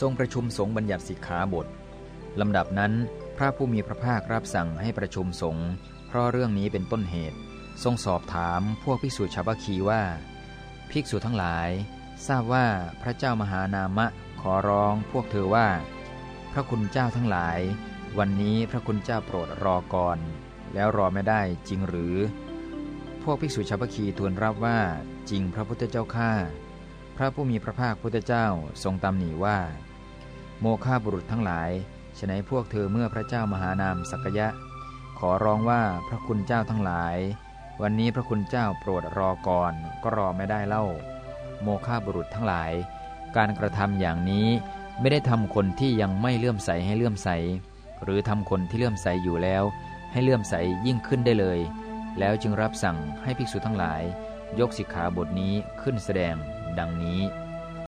ทรงประชุมสงฆ์บัญญัติสิกขาบทลำดับนั้น พระผู้มีพระภาครับสั่งให้ประชุมสงฆ์เพราะเรื่องนี้เป็นต้นเหตุ ทรงสอบถามพวกภิกษุชาวบัคคีว่า ภิกษุทั้งหลาย ทราบว่าพระเจ้ามหานามะขอร้องพวกเธอว่า พระคุณเจ้าทั้งหลาย วันนี้พระคุณเจ้าโปรดรอก่อน แล้วรอไม่ได้จริงหรือ พวกภิกษุชาวบัคคีทูลรับว่าจริงพระพุทธเจ้าข้า พระผู้มีพระภาคพุทธเจ้าทรงตำหนิว่า โมฆะบุรุษทั้งหลายฉนัยพวกเธอเมื่อพระเจ้ามหานามสักยะ ขอร้องว่าพระคุณเจ้าทั้งหลาย วันนี้พระคุณเจ้าโปรดรอก่อนก็รอไม่ได้เล่า โมฆะบุรุษทั้งหลาย การกระทำอย่างนี้ไม่ได้ทำคนที่ยังไม่เลื่อมใสให้เลื่อมใส หรือทำคนที่เลื่อมใสอยู่แล้ว ให้เลื่อมใสยิ่งขึ้นได้เลย แล้วจึงรับสั่งให้ภิกษุทั้งหลาย ยกสิกขาบทนี้ขึ้นแสดง ดังนี้